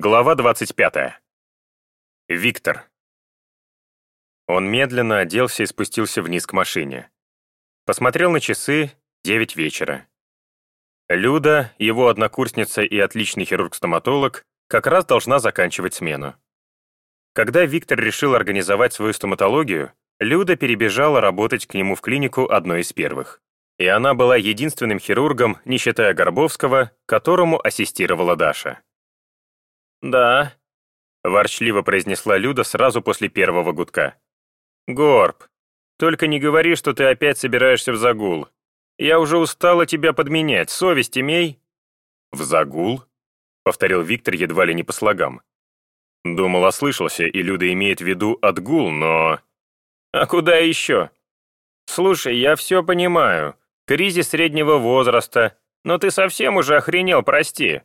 Глава 25. Виктор. Он медленно оделся и спустился вниз к машине. Посмотрел на часы — 9 вечера. Люда, его однокурсница и отличный хирург-стоматолог, как раз должна заканчивать смену. Когда Виктор решил организовать свою стоматологию, Люда перебежала работать к нему в клинику одной из первых. И она была единственным хирургом, не считая Горбовского, которому ассистировала Даша. «Да», — ворчливо произнесла Люда сразу после первого гудка. «Горб, только не говори, что ты опять собираешься в загул. Я уже устала тебя подменять, совесть имей». «В загул?» — повторил Виктор едва ли не по слогам. Думал, ослышался, и Люда имеет в виду отгул, но... «А куда еще?» «Слушай, я все понимаю. Кризис среднего возраста. Но ты совсем уже охренел, прости.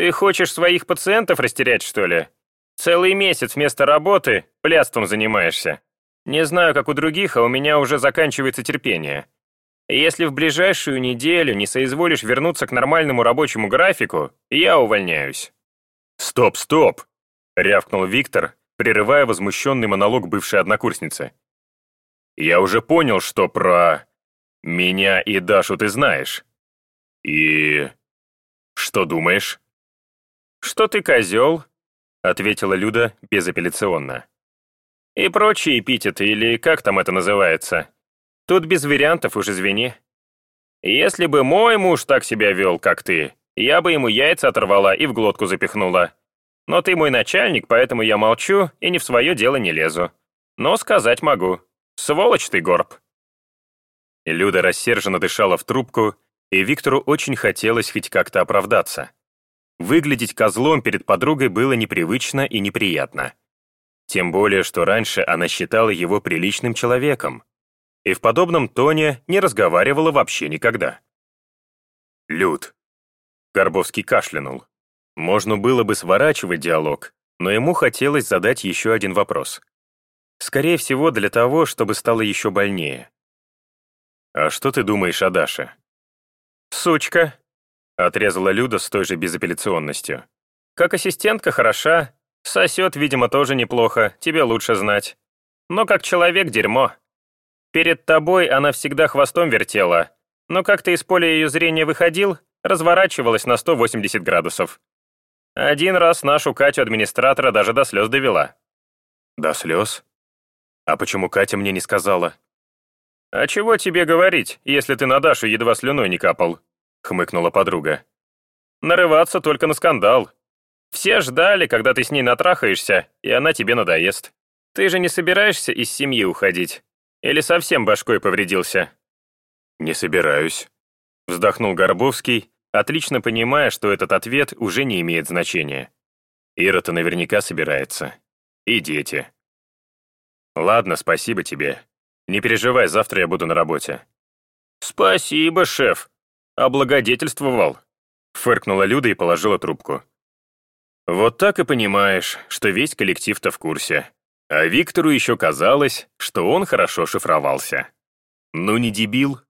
Ты хочешь своих пациентов растерять, что ли? Целый месяц вместо работы пляством занимаешься. Не знаю, как у других, а у меня уже заканчивается терпение. Если в ближайшую неделю не соизволишь вернуться к нормальному рабочему графику, я увольняюсь». «Стоп, стоп!» — рявкнул Виктор, прерывая возмущенный монолог бывшей однокурсницы. «Я уже понял, что про... меня и Дашу ты знаешь. И... что думаешь?» «Что ты козел?» — ответила Люда безапелляционно. «И прочие эпитеты, или как там это называется. Тут без вариантов уж извини. Если бы мой муж так себя вел, как ты, я бы ему яйца оторвала и в глотку запихнула. Но ты мой начальник, поэтому я молчу и ни в свое дело не лезу. Но сказать могу. Сволочь ты, Горб!» Люда рассерженно дышала в трубку, и Виктору очень хотелось хоть как-то оправдаться. Выглядеть козлом перед подругой было непривычно и неприятно. Тем более, что раньше она считала его приличным человеком. И в подобном тоне не разговаривала вообще никогда. «Люд». Горбовский кашлянул. Можно было бы сворачивать диалог, но ему хотелось задать еще один вопрос. Скорее всего, для того, чтобы стало еще больнее. «А что ты думаешь о Даше?» «Сучка», Отрезала Люда с той же безапелляционностью. «Как ассистентка хороша. Сосет, видимо, тоже неплохо, тебе лучше знать. Но как человек — дерьмо. Перед тобой она всегда хвостом вертела, но как ты из поля ее зрения выходил, разворачивалась на 180 градусов. Один раз нашу Катю-администратора даже до слез довела». «До слез? А почему Катя мне не сказала?» «А чего тебе говорить, если ты на Дашу едва слюной не капал?» — хмыкнула подруга. «Нарываться только на скандал. Все ждали, когда ты с ней натрахаешься, и она тебе надоест. Ты же не собираешься из семьи уходить? Или совсем башкой повредился?» «Не собираюсь», — вздохнул Горбовский, отлично понимая, что этот ответ уже не имеет значения. Ира-то наверняка собирается. И дети. «Ладно, спасибо тебе. Не переживай, завтра я буду на работе». «Спасибо, шеф», облагодетельствовал», — фыркнула Люда и положила трубку. Вот так и понимаешь, что весь коллектив-то в курсе. А Виктору еще казалось, что он хорошо шифровался. Ну не дебил.